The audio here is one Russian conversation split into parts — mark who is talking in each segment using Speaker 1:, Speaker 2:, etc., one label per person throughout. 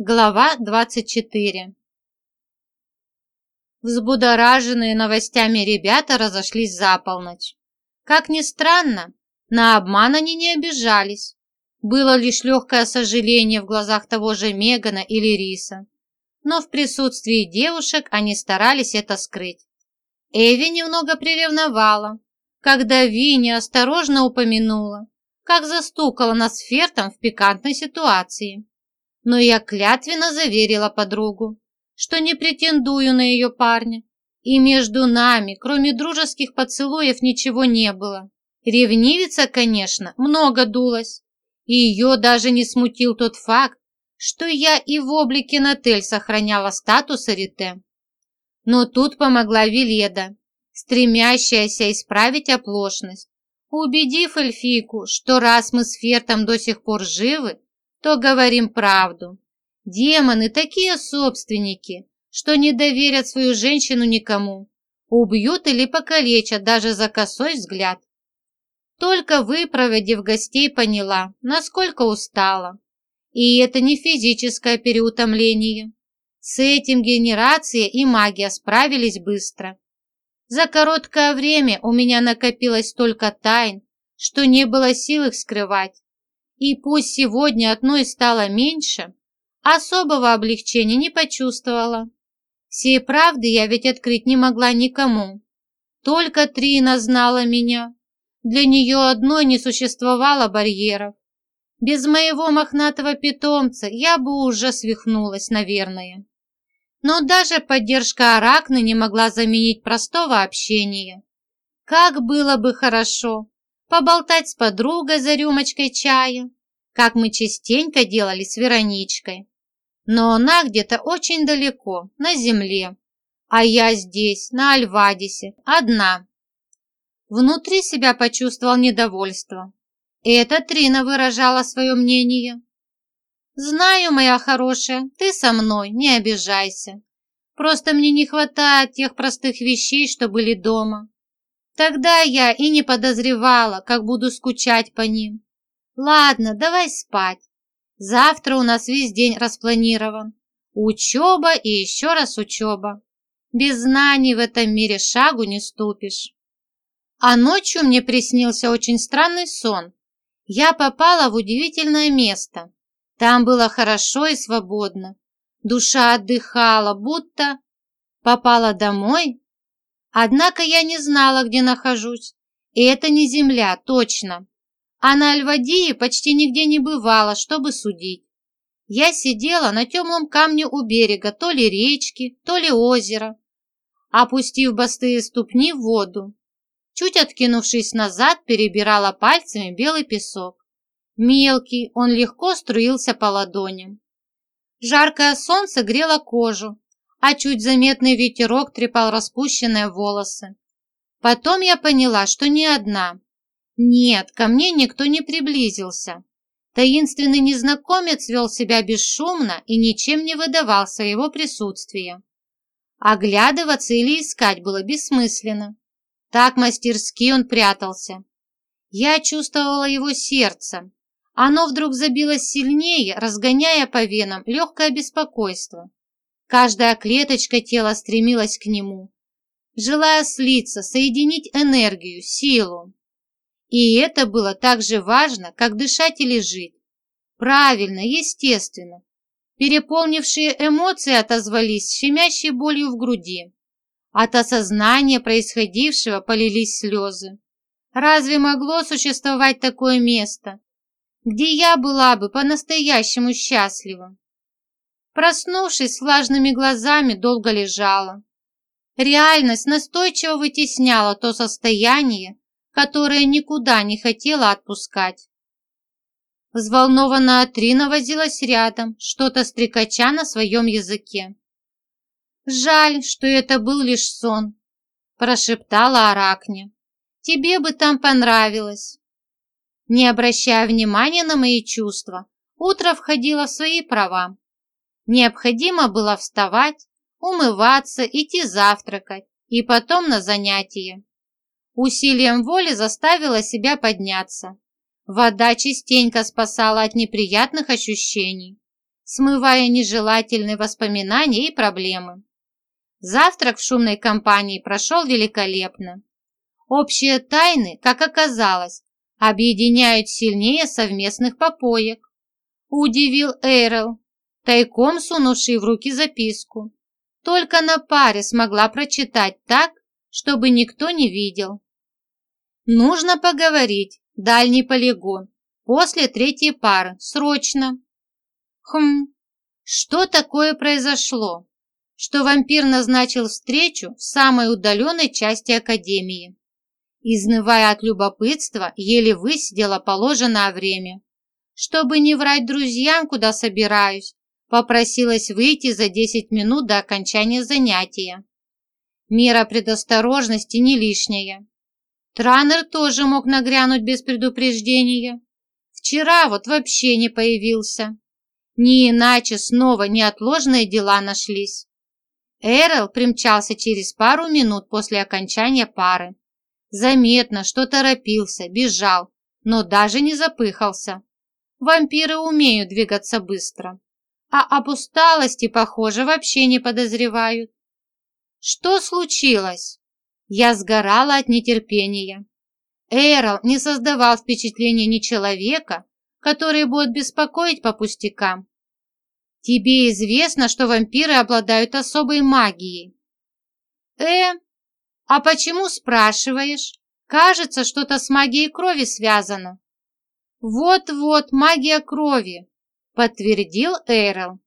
Speaker 1: Глава 24 Взбудораженные новостями ребята разошлись за полночь. Как ни странно, на обман они не обижались. Было лишь легкое сожаление в глазах того же Мегана или Риса. Но в присутствии девушек они старались это скрыть. Эви немного приревновала, когда Ви осторожно упомянула, как застукала нас Фертом в пикантной ситуации но я клятвенно заверила подругу, что не претендую на ее парня, и между нами, кроме дружеских поцелуев, ничего не было. Ревнивица, конечно, много дулась, и ее даже не смутил тот факт, что я и в облике Натель сохраняла статус Арите. Но тут помогла Веледа, стремящаяся исправить оплошность, убедив эльфийку, что раз мы с Фертом до сих пор живы, то говорим правду. Демоны такие собственники, что не доверят свою женщину никому. Убьют или покалечат даже за косой взгляд. Только выпроводив гостей, поняла, насколько устала. И это не физическое переутомление. С этим генерация и магия справились быстро. За короткое время у меня накопилось столько тайн, что не было сил их скрывать. И пусть сегодня одной стало меньше, особого облегчения не почувствовала. Всей правды я ведь открыть не могла никому. Только Трина знала меня. Для нее одной не существовало барьеров. Без моего мохнатого питомца я бы уже свихнулась, наверное. Но даже поддержка Аракны не могла заменить простого общения. Как было бы хорошо, поболтать с подругой за рюмочкой чая, как мы частенько делали с Вероничкой. Но она где-то очень далеко, на земле, а я здесь, на Альвадисе, одна. Внутри себя почувствовал недовольство. Это Трина выражала свое мнение. «Знаю, моя хорошая, ты со мной, не обижайся. Просто мне не хватает тех простых вещей, что были дома. Тогда я и не подозревала, как буду скучать по ним. Ладно, давай спать. Завтра у нас весь день распланирован. Учеба и еще раз учеба. Без знаний в этом мире шагу не ступишь. А ночью мне приснился очень странный сон. Я попала в удивительное место. Там было хорошо и свободно. Душа отдыхала, будто попала домой Однако я не знала, где нахожусь. И это не земля, точно. А на Альвадии почти нигде не бывало, чтобы судить. Я сидела на темном камне у берега то ли речки, то ли озера, опустив босые ступни в воду. Чуть откинувшись назад, перебирала пальцами белый песок. Мелкий, он легко струился по ладоням. Жаркое солнце грело кожу, а чуть заметный ветерок трепал распущенные волосы. Потом я поняла, что не одна. Нет, ко мне никто не приблизился. Таинственный незнакомец вел себя бесшумно и ничем не выдавал своего присутствия. Оглядываться или искать было бессмысленно. Так мастерски он прятался. Я чувствовала его сердце. Оно вдруг забилось сильнее, разгоняя по венам легкое беспокойство. Каждая клеточка тела стремилась к нему, желая слиться, соединить энергию, силу. И это было так же важно, как дышать или жить. Правильно, естественно. Переполнившие эмоции отозвались щемящей болью в груди. От осознания происходившего полились слезы. Разве могло существовать такое место, где я была бы по-настоящему счастлива? Проснувшись с влажными глазами, долго лежала. Реальность настойчиво вытесняла то состояние, которое никуда не хотела отпускать. Взволнованная Трина возилась рядом, что-то стрекача на своем языке. «Жаль, что это был лишь сон», – прошептала Аракне. «Тебе бы там понравилось». Не обращая внимания на мои чувства, утро входило в свои права. Необходимо было вставать, умываться, идти завтракать и потом на занятия. Усилием воли заставила себя подняться. Вода частенько спасала от неприятных ощущений. смывая нежелательные воспоминания и проблемы. Завтрак в шумной компании прошел великолепно. Общие тайны, как оказалось, объединяют сильнее совместных попоек. Удивил Эйрел, тайком сунувший в руки записку. Только на паре смогла прочитать так, чтобы никто не видел. Нужно поговорить, дальний полигон, после третьей пары, срочно. Хм, что такое произошло? Что вампир назначил встречу в самой удаленной части Академии. Изнывая от любопытства, еле высидела положенное время. Чтобы не врать друзьям, куда собираюсь, попросилась выйти за 10 минут до окончания занятия. Мера предосторожности не лишняя. Транер тоже мог нагрянуть без предупреждения. Вчера вот вообще не появился. Не иначе снова неотложные дела нашлись. Эрл примчался через пару минут после окончания пары. Заметно, что торопился, бежал, но даже не запыхался. Вампиры умеют двигаться быстро, а об усталости, похоже, вообще не подозревают. Что случилось? Я сгорала от нетерпения. Эрл не создавал впечатления ни человека, который будет беспокоить по пустякам. Тебе известно, что вампиры обладают особой магией. Э, а почему спрашиваешь? Кажется, что-то с магией крови связано. Вот-вот, магия крови, подтвердил Эрл.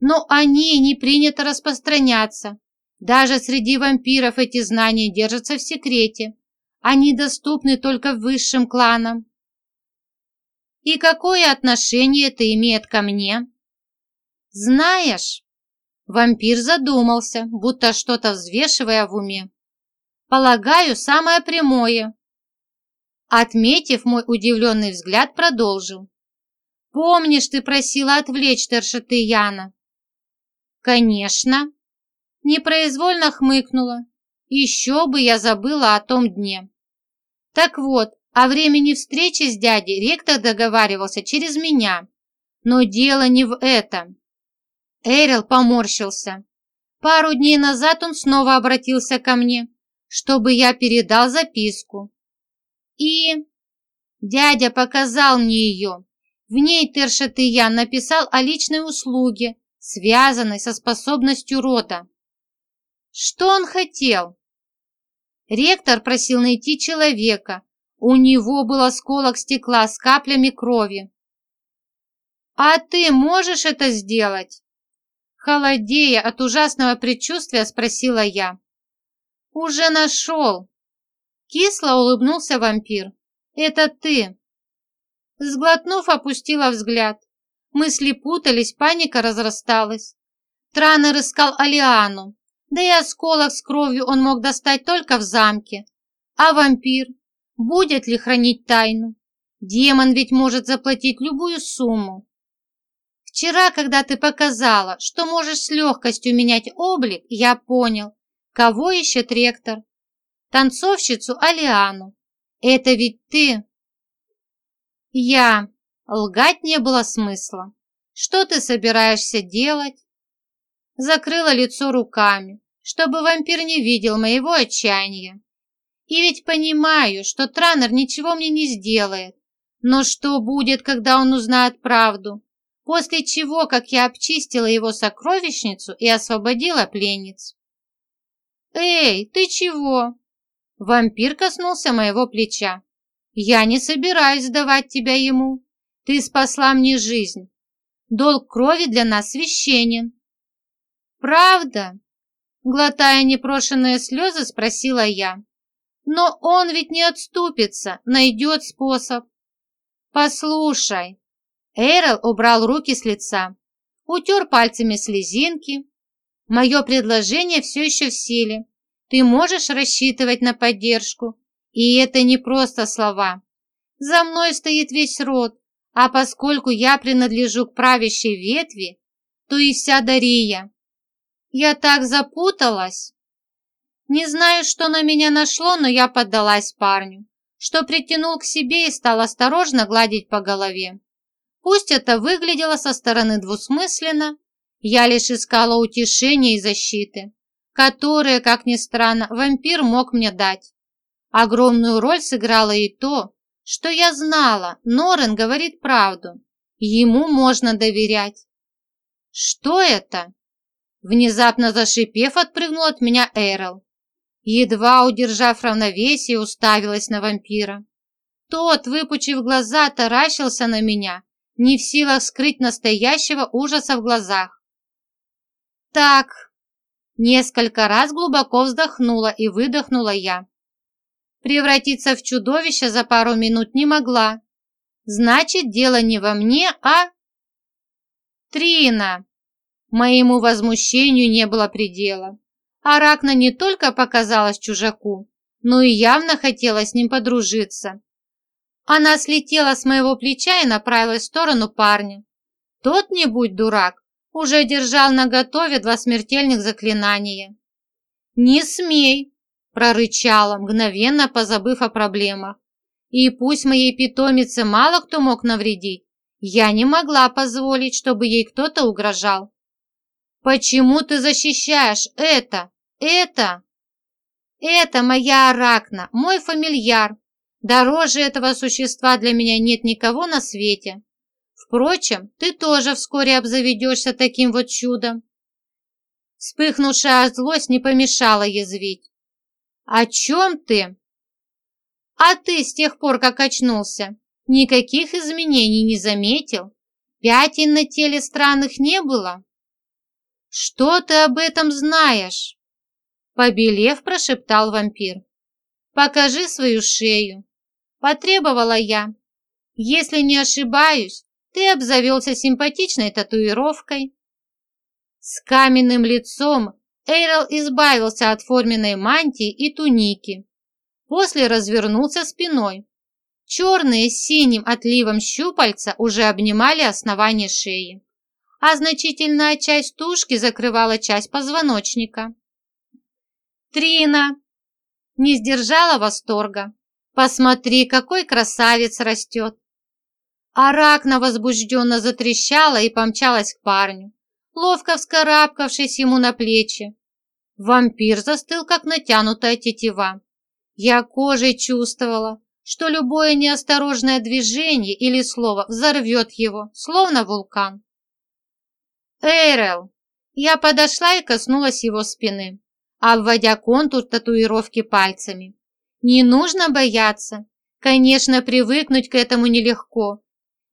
Speaker 1: Но о ней не принято распространяться. Даже среди вампиров эти знания держатся в секрете. Они доступны только высшим кланам. И какое отношение это имеет ко мне? Знаешь, вампир задумался, будто что-то взвешивая в уме. Полагаю, самое прямое. Отметив мой удивленный взгляд, продолжил. Помнишь, ты просила отвлечь Тершатыяна? Конечно. Непроизвольно хмыкнула. Еще бы я забыла о том дне. Так вот, о времени встречи с дядей ректор договаривался через меня. Но дело не в этом. Эрил поморщился. Пару дней назад он снова обратился ко мне, чтобы я передал записку. И дядя показал мне ее. В ней Тершатыян написал о личной услуге, связанной со способностью рода. Что он хотел? Ректор просил найти человека. У него был осколок стекла с каплями крови. «А ты можешь это сделать?» Холодея от ужасного предчувствия спросила я. «Уже нашел!» Кисло улыбнулся вампир. «Это ты!» Сглотнув, опустила взгляд. Мысли путались, паника разрасталась. Транер искал Алиану, да и осколок с кровью он мог достать только в замке. А вампир? Будет ли хранить тайну? Демон ведь может заплатить любую сумму. Вчера, когда ты показала, что можешь с легкостью менять облик, я понял, кого ищет ректор. Танцовщицу Алиану. Это ведь ты. Я. Лгать не было смысла. Что ты собираешься делать? закрыла лицо руками, чтобы вампир не видел моего отчаяния. И ведь понимаю, что Транер ничего мне не сделает. Но что будет, когда он узнает правду? После чего, как я обчистила его сокровищницу и освободила пленниц. «Эй, ты чего?» Вампир коснулся моего плеча. «Я не собираюсь сдавать тебя ему. Ты спасла мне жизнь. Долг крови для нас священен. «Правда?» Глотая непрошенные слезы, спросила я. «Но он ведь не отступится, найдет способ». «Послушай». Эйрел убрал руки с лица, утер пальцами слезинки. «Мое предложение все еще в силе. Ты можешь рассчитывать на поддержку. И это не просто слова. За мной стоит весь род, а поскольку я принадлежу к правящей ветви, то и вся Дария. Я так запуталась. Не знаю, что на меня нашло, но я поддалась парню, что притянул к себе и стал осторожно гладить по голове. Пусть это выглядело со стороны двусмысленно, я лишь искала утешения и защиты, которые, как ни странно, вампир мог мне дать. Огромную роль сыграло и то, что я знала, Норен говорит правду. Ему можно доверять. Что это? Внезапно зашипев, отпрыгнул от меня Эрл. Едва удержав равновесие, уставилась на вампира. Тот, выпучив глаза, таращился на меня, не в силах скрыть настоящего ужаса в глазах. «Так», несколько раз глубоко вздохнула и выдохнула я. Превратиться в чудовище за пару минут не могла. Значит, дело не во мне, а... Трина! Моему возмущению не было предела. Аракна не только показалась чужаку, но и явно хотела с ним подружиться. Она слетела с моего плеча и направилась в сторону парня. Тот, не будь дурак, уже держал наготове два смертельных заклинания. «Не смей!» – прорычала, мгновенно позабыв о проблемах. И пусть моей питомице мало кто мог навредить, я не могла позволить, чтобы ей кто-то угрожал. «Почему ты защищаешь это? Это?» «Это моя Аракна, мой фамильяр, Дороже этого существа для меня нет никого на свете. Впрочем, ты тоже вскоре обзаведешься таким вот чудом. Вспыхнувшая злость не помешала язвить. «О чем ты?» «А ты с тех пор, как очнулся, никаких изменений не заметил? Пятен на теле странных не было?» «Что ты об этом знаешь?» Побелев, прошептал вампир. «Покажи свою шею. Потребовала я. Если не ошибаюсь, ты обзавелся симпатичной татуировкой. С каменным лицом Эйрел избавился от форменной мантии и туники. После развернулся спиной. Черные с синим отливом щупальца уже обнимали основание шеи, а значительная часть тушки закрывала часть позвоночника. Трина не сдержала восторга. Посмотри, какой красавец растет!» Аракна возбужденно затрещала и помчалась к парню, ловко вскарабкавшись ему на плечи. Вампир застыл, как натянутая тетива. Я кожей чувствовала, что любое неосторожное движение или слово взорвет его, словно вулкан. «Эйрел!» Я подошла и коснулась его спины, обводя контур татуировки пальцами. Не нужно бояться. Конечно, привыкнуть к этому нелегко.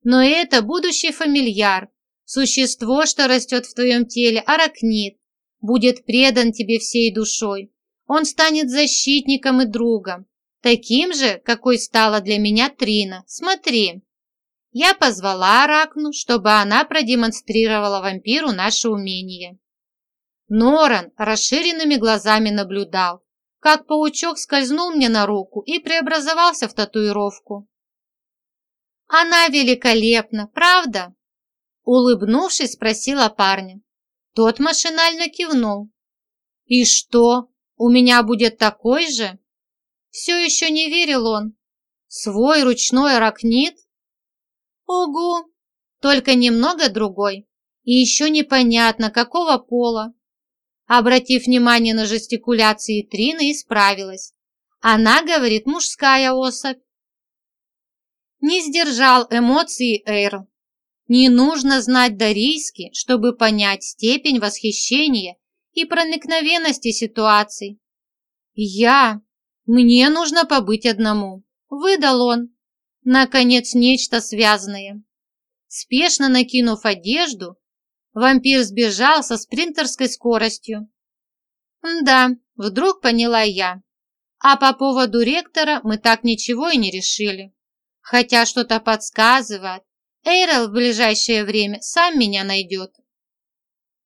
Speaker 1: Но это будущий фамильяр, существо, что растет в твоем теле, аракнит, будет предан тебе всей душой. Он станет защитником и другом, таким же, какой стала для меня Трина. Смотри. Я позвала Аракну, чтобы она продемонстрировала вампиру наше умение. Норан расширенными глазами наблюдал, как паучок скользнул мне на руку и преобразовался в татуировку. «Она великолепна, правда?» Улыбнувшись, спросила парня. Тот машинально кивнул. «И что, у меня будет такой же?» Все еще не верил он. «Свой ручной аракнит?» «Угу, только немного другой. И еще непонятно, какого пола. Обратив внимание на жестикуляции Трины, исправилась. Она говорит мужская особь. Не сдержал эмоции Эйр. Не нужно знать дарийский, чтобы понять степень восхищения и проникновенности ситуации. Я... Мне нужно побыть одному. Выдал он. Наконец, нечто связанное. Спешно накинув одежду, Вампир сбежал со спринтерской скоростью. Да, вдруг поняла я. А по поводу ректора мы так ничего и не решили. Хотя что-то подсказывает, Эйрел в ближайшее время сам меня найдет.